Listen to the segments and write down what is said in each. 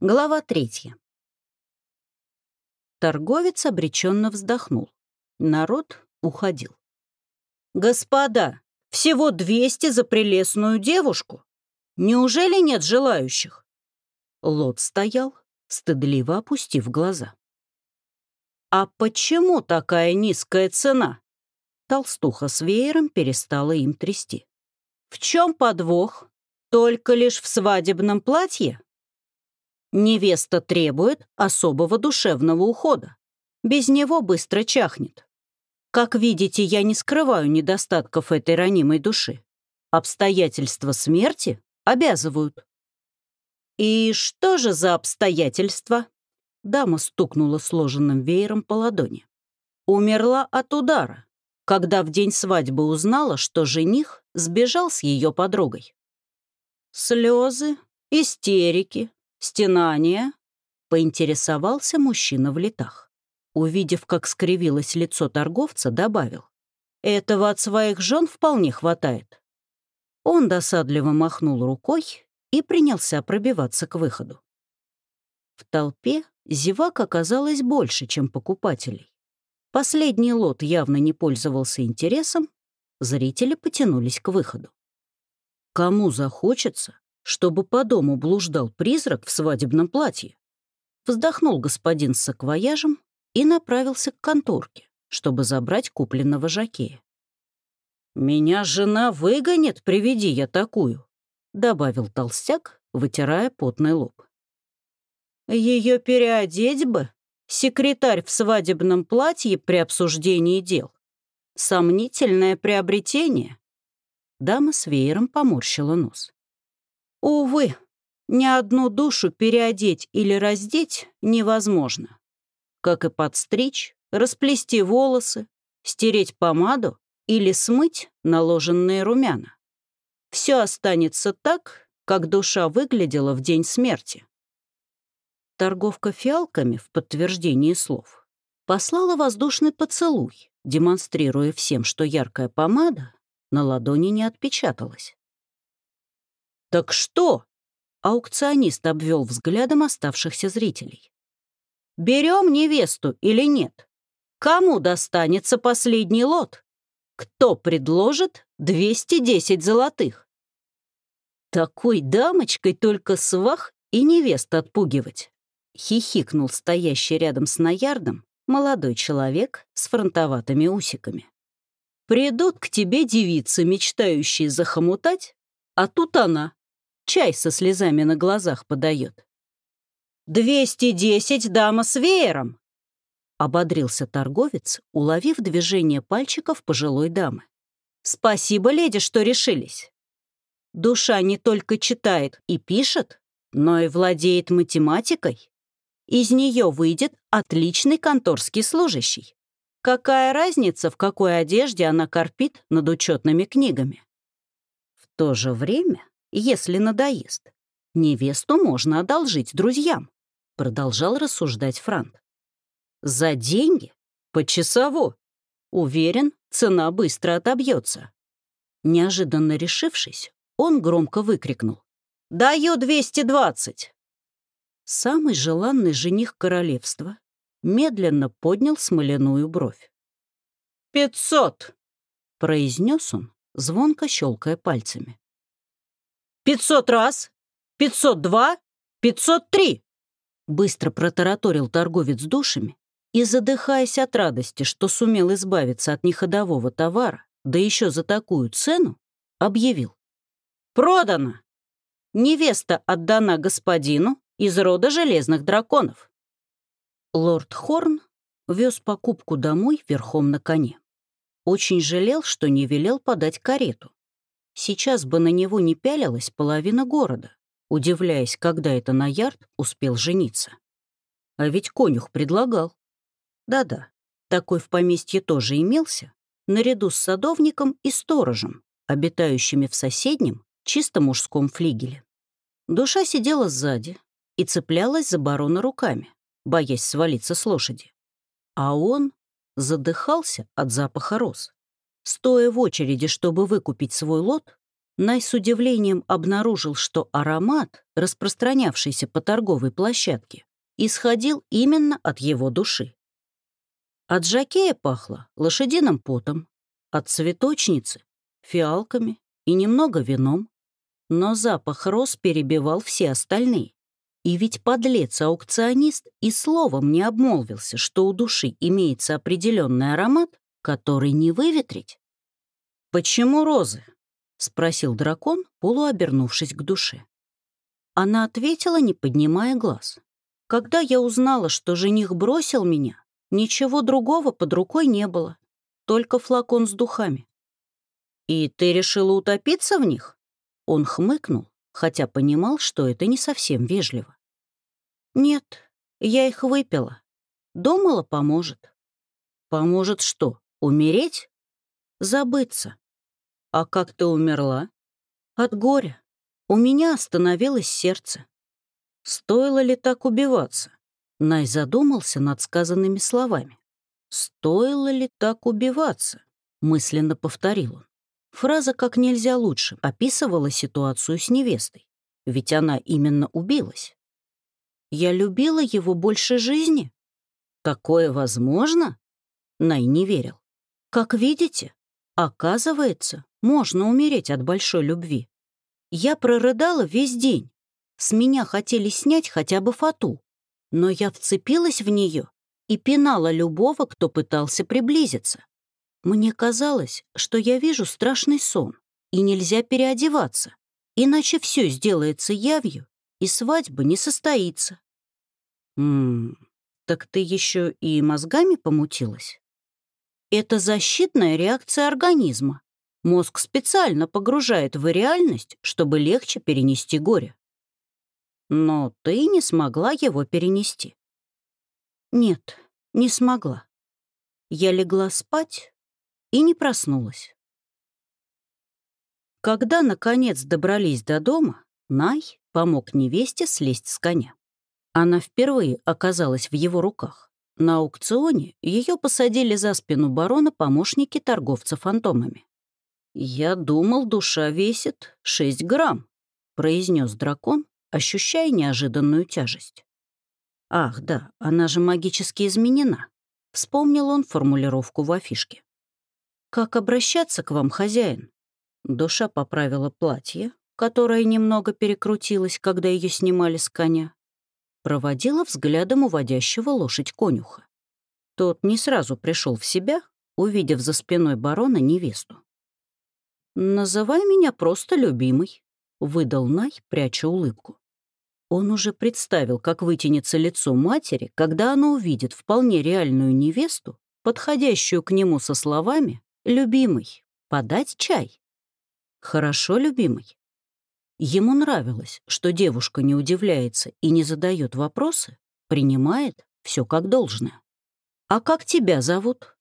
Глава третья. Торговец обреченно вздохнул. Народ уходил. «Господа, всего 200 за прелестную девушку? Неужели нет желающих?» Лот стоял, стыдливо опустив глаза. «А почему такая низкая цена?» Толстуха с веером перестала им трясти. «В чем подвох? Только лишь в свадебном платье?» Невеста требует особого душевного ухода. Без него быстро чахнет. Как видите, я не скрываю недостатков этой ранимой души. Обстоятельства смерти обязывают. «И что же за обстоятельства?» Дама стукнула сложенным веером по ладони. Умерла от удара, когда в день свадьбы узнала, что жених сбежал с ее подругой. Слезы, истерики, «Стенание?» — поинтересовался мужчина в летах. Увидев, как скривилось лицо торговца, добавил. «Этого от своих жен вполне хватает». Он досадливо махнул рукой и принялся пробиваться к выходу. В толпе зевак оказалось больше, чем покупателей. Последний лот явно не пользовался интересом, зрители потянулись к выходу. Кому захочется, чтобы по дому блуждал призрак в свадебном платье. Вздохнул господин с саквояжем и направился к конторке, чтобы забрать купленного жакея. «Меня жена выгонит, приведи я такую», — добавил толстяк, вытирая потный лоб. Ее переодеть бы, секретарь в свадебном платье при обсуждении дел. Сомнительное приобретение. Дама с веером поморщила нос. Увы, ни одну душу переодеть или раздеть невозможно. Как и подстричь, расплести волосы, стереть помаду или смыть наложенные румяна. Все останется так, как душа выглядела в день смерти. Торговка фиалками в подтверждении слов послала воздушный поцелуй, демонстрируя всем, что яркая помада на ладони не отпечаталась. «Так что?» — аукционист обвел взглядом оставшихся зрителей. «Берем невесту или нет? Кому достанется последний лот? Кто предложит 210 золотых?» «Такой дамочкой только свах и невест отпугивать», — хихикнул стоящий рядом с Наярдом молодой человек с фронтоватыми усиками. «Придут к тебе девицы, мечтающие захомутать, а тут она, чай со слезами на глазах подает. «Двести десять дама с веером!» — ободрился торговец, уловив движение пальчиков пожилой дамы. «Спасибо, леди, что решились. Душа не только читает и пишет, но и владеет математикой. Из нее выйдет отличный конторский служащий. Какая разница, в какой одежде она корпит над учетными книгами? В то же время если надоест. Невесту можно одолжить друзьям, продолжал рассуждать Франт. За деньги? Почасово. Уверен, цена быстро отобьется. Неожиданно решившись, он громко выкрикнул. «Даю 220!» Самый желанный жених королевства медленно поднял смоляную бровь. «Пятьсот!» — произнес он, звонко щелкая пальцами. «Пятьсот раз! Пятьсот два! Пятьсот три!» Быстро протараторил торговец душами и, задыхаясь от радости, что сумел избавиться от неходового товара, да еще за такую цену, объявил. «Продано! Невеста отдана господину из рода железных драконов». Лорд Хорн вез покупку домой верхом на коне. Очень жалел, что не велел подать карету. Сейчас бы на него не пялилась половина города, удивляясь, когда это Наярд успел жениться. А ведь конюх предлагал. Да-да, такой в поместье тоже имелся, наряду с садовником и сторожем, обитающими в соседнем, чисто мужском флигеле. Душа сидела сзади и цеплялась за барона руками, боясь свалиться с лошади. А он задыхался от запаха роз. Стоя в очереди, чтобы выкупить свой лот, Най с удивлением обнаружил, что аромат, распространявшийся по торговой площадке, исходил именно от его души. От жакея пахло лошадиным потом, от цветочницы — фиалками и немного вином, но запах роз перебивал все остальные. И ведь подлец-аукционист и словом не обмолвился, что у души имеется определенный аромат, который не выветрить. «Почему розы?» — спросил дракон, полуобернувшись к душе. Она ответила, не поднимая глаз. «Когда я узнала, что жених бросил меня, ничего другого под рукой не было, только флакон с духами». «И ты решила утопиться в них?» Он хмыкнул, хотя понимал, что это не совсем вежливо. «Нет, я их выпила. Думала, поможет». «Поможет что, умереть?» «Забыться», «А как ты умерла?» «От горя. У меня остановилось сердце». «Стоило ли так убиваться?» Най задумался над сказанными словами. «Стоило ли так убиваться?» — мысленно повторил он. Фраза как нельзя лучше описывала ситуацию с невестой, ведь она именно убилась. «Я любила его больше жизни?» «Такое возможно?» Най не верил. «Как видите, оказывается, можно умереть от большой любви. Я прорыдала весь день. С меня хотели снять хотя бы фату. Но я вцепилась в нее и пинала любого, кто пытался приблизиться. Мне казалось, что я вижу страшный сон, и нельзя переодеваться, иначе все сделается явью, и свадьба не состоится. Ммм, так ты еще и мозгами помутилась? Это защитная реакция организма. Мозг специально погружает в реальность, чтобы легче перенести горе. Но ты не смогла его перенести. Нет, не смогла. Я легла спать и не проснулась. Когда, наконец, добрались до дома, Най помог невесте слезть с коня. Она впервые оказалась в его руках. На аукционе ее посадили за спину барона помощники торговца фантомами. «Я думал, душа весит 6 грамм», — произнес дракон, ощущая неожиданную тяжесть. «Ах, да, она же магически изменена», — вспомнил он формулировку в афишке. «Как обращаться к вам, хозяин?» Душа поправила платье, которое немного перекрутилось, когда ее снимали с коня. Проводила взглядом уводящего лошадь конюха. Тот не сразу пришел в себя, увидев за спиной барона невесту. «Называй меня просто любимый», — выдал Най, пряча улыбку. Он уже представил, как вытянется лицо матери, когда она увидит вполне реальную невесту, подходящую к нему со словами «любимый, подать чай». «Хорошо, любимый». Ему нравилось, что девушка не удивляется и не задает вопросы, принимает все как должное. «А как тебя зовут?»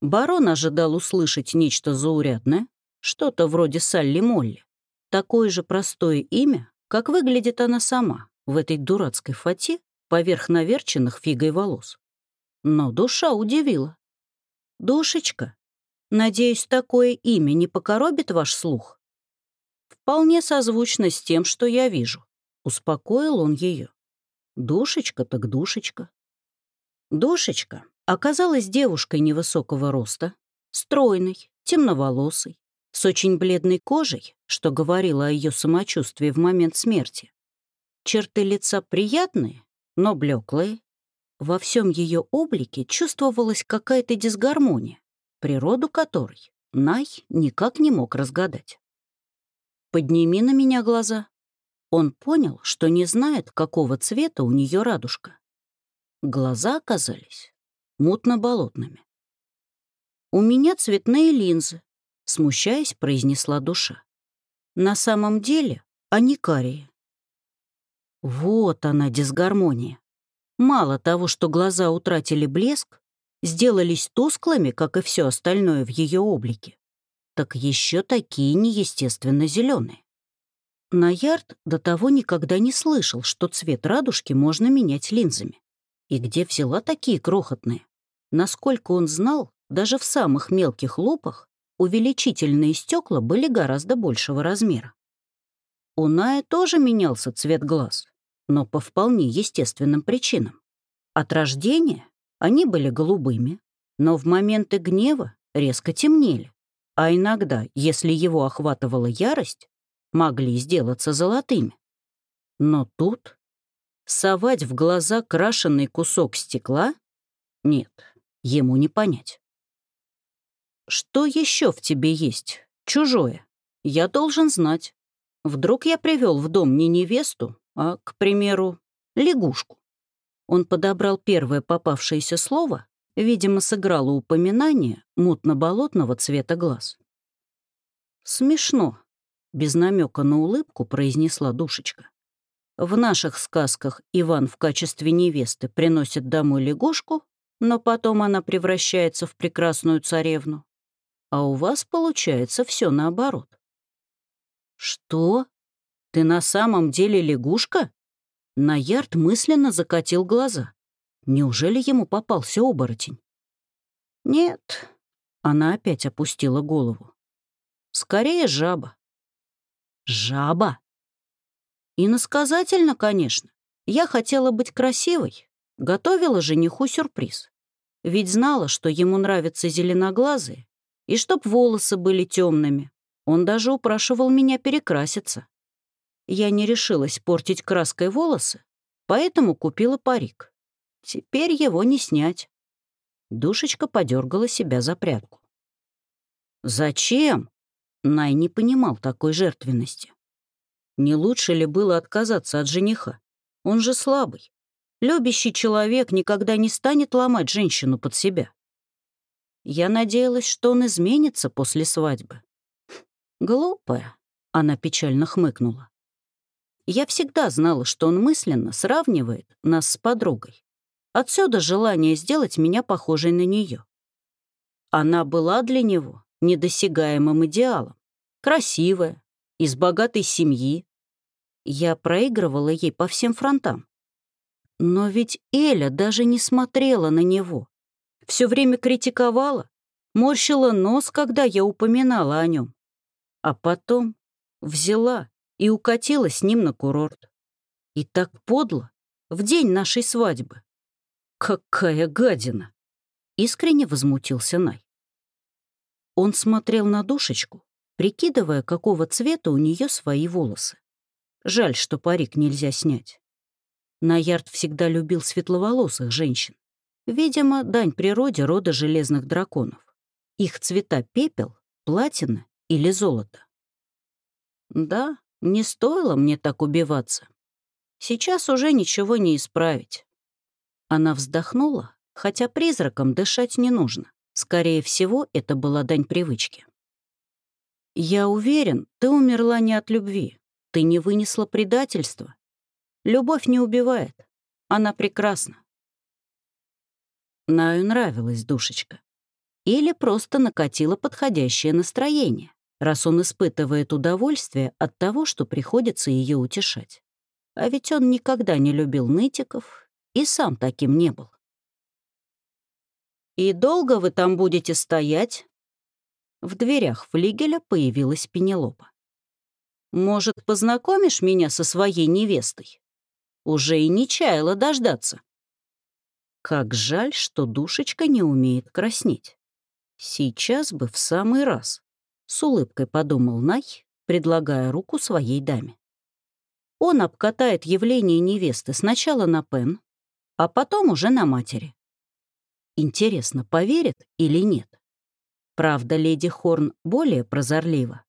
Барон ожидал услышать нечто заурядное, что-то вроде Салли Молли. Такое же простое имя, как выглядит она сама в этой дурацкой фате поверх наверченных фигой волос. Но душа удивила. «Душечка, надеюсь, такое имя не покоробит ваш слух?» «Вполне созвучно с тем, что я вижу», — успокоил он ее. «Душечка так душечка». Душечка оказалась девушкой невысокого роста, стройной, темноволосой, с очень бледной кожей, что говорило о ее самочувствии в момент смерти. Черты лица приятные, но блеклые. Во всем ее облике чувствовалась какая-то дисгармония, природу которой Най никак не мог разгадать. «Подними на меня глаза». Он понял, что не знает, какого цвета у нее радужка. Глаза оказались мутно-болотными. «У меня цветные линзы», смущаясь, произнесла душа. На самом деле они карие. Вот она, дисгармония. Мало того, что глаза утратили блеск, сделались тусклыми, как и все остальное в ее облике, так еще такие неестественно зеленые. Наярд до того никогда не слышал, что цвет радужки можно менять линзами. И где взяла такие крохотные? Насколько он знал, даже в самых мелких лупах увеличительные стекла были гораздо большего размера. У Ная тоже менялся цвет глаз, но по вполне естественным причинам. От рождения они были голубыми, но в моменты гнева резко темнели, а иногда, если его охватывала ярость, могли сделаться золотыми. Но тут совать в глаза крашеный кусок стекла? Нет, ему не понять. Что еще в тебе есть? Чужое. Я должен знать. Вдруг я привел в дом не невесту, а, к примеру, лягушку. Он подобрал первое попавшееся слово, видимо, сыграло упоминание мутно-болотного цвета глаз. «Смешно», — без намека на улыбку произнесла душечка. «В наших сказках Иван в качестве невесты приносит домой лягушку, но потом она превращается в прекрасную царевну а у вас получается все наоборот. Что? Ты на самом деле лягушка? Наярд мысленно закатил глаза. Неужели ему попался оборотень? Нет. Она опять опустила голову. Скорее жаба. Жаба? Иносказательно, конечно. Я хотела быть красивой. Готовила жениху сюрприз. Ведь знала, что ему нравятся зеленоглазые, и чтоб волосы были темными. Он даже упрашивал меня перекраситься. Я не решилась портить краской волосы, поэтому купила парик. Теперь его не снять. Душечка подергала себя за прядку. «Зачем?» Най не понимал такой жертвенности. Не лучше ли было отказаться от жениха? Он же слабый. Любящий человек никогда не станет ломать женщину под себя. Я надеялась, что он изменится после свадьбы. Глупая, она печально хмыкнула. Я всегда знала, что он мысленно сравнивает нас с подругой. Отсюда желание сделать меня похожей на нее. Она была для него недосягаемым идеалом. Красивая, из богатой семьи. Я проигрывала ей по всем фронтам. Но ведь Эля даже не смотрела на него все время критиковала, морщила нос, когда я упоминала о нем. А потом взяла и укатила с ним на курорт. И так подло, в день нашей свадьбы. Какая гадина! Искренне возмутился Най. Он смотрел на душечку, прикидывая, какого цвета у нее свои волосы. Жаль, что парик нельзя снять. Наярд всегда любил светловолосых женщин. Видимо, дань природе рода железных драконов. Их цвета пепел, платина или золото. Да, не стоило мне так убиваться. Сейчас уже ничего не исправить. Она вздохнула, хотя призракам дышать не нужно. Скорее всего, это была дань привычки. «Я уверен, ты умерла не от любви. Ты не вынесла предательства. Любовь не убивает. Она прекрасна. Наю нравилась душечка. Или просто накатило подходящее настроение, раз он испытывает удовольствие от того, что приходится ее утешать. А ведь он никогда не любил нытиков и сам таким не был. «И долго вы там будете стоять?» В дверях флигеля появилась Пенелопа. «Может, познакомишь меня со своей невестой?» Уже и не чаяла дождаться. Как жаль, что душечка не умеет краснеть. Сейчас бы в самый раз, с улыбкой подумал Най, предлагая руку своей даме. Он обкатает явление невесты сначала на Пен, а потом уже на матери. Интересно, поверит или нет? Правда, леди Хорн более прозорлива.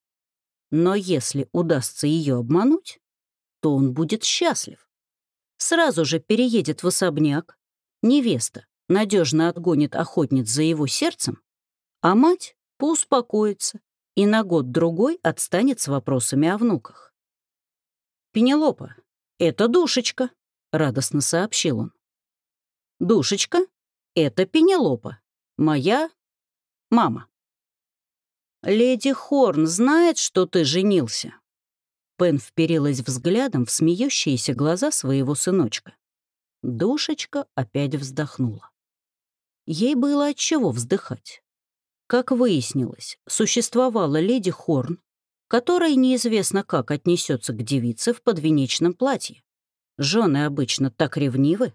Но если удастся ее обмануть, то он будет счастлив. Сразу же переедет в особняк, невеста надежно отгонит охотниц за его сердцем, а мать поуспокоится и на год-другой отстанет с вопросами о внуках. «Пенелопа, это Душечка», — радостно сообщил он. «Душечка, это Пенелопа, моя мама». «Леди Хорн знает, что ты женился?» Пен вперилась взглядом в смеющиеся глаза своего сыночка. Душечка опять вздохнула. Ей было от чего вздыхать. Как выяснилось, существовала леди Хорн, которая неизвестно как отнесется к девице в подвенечном платье. Жены обычно так ревнивы.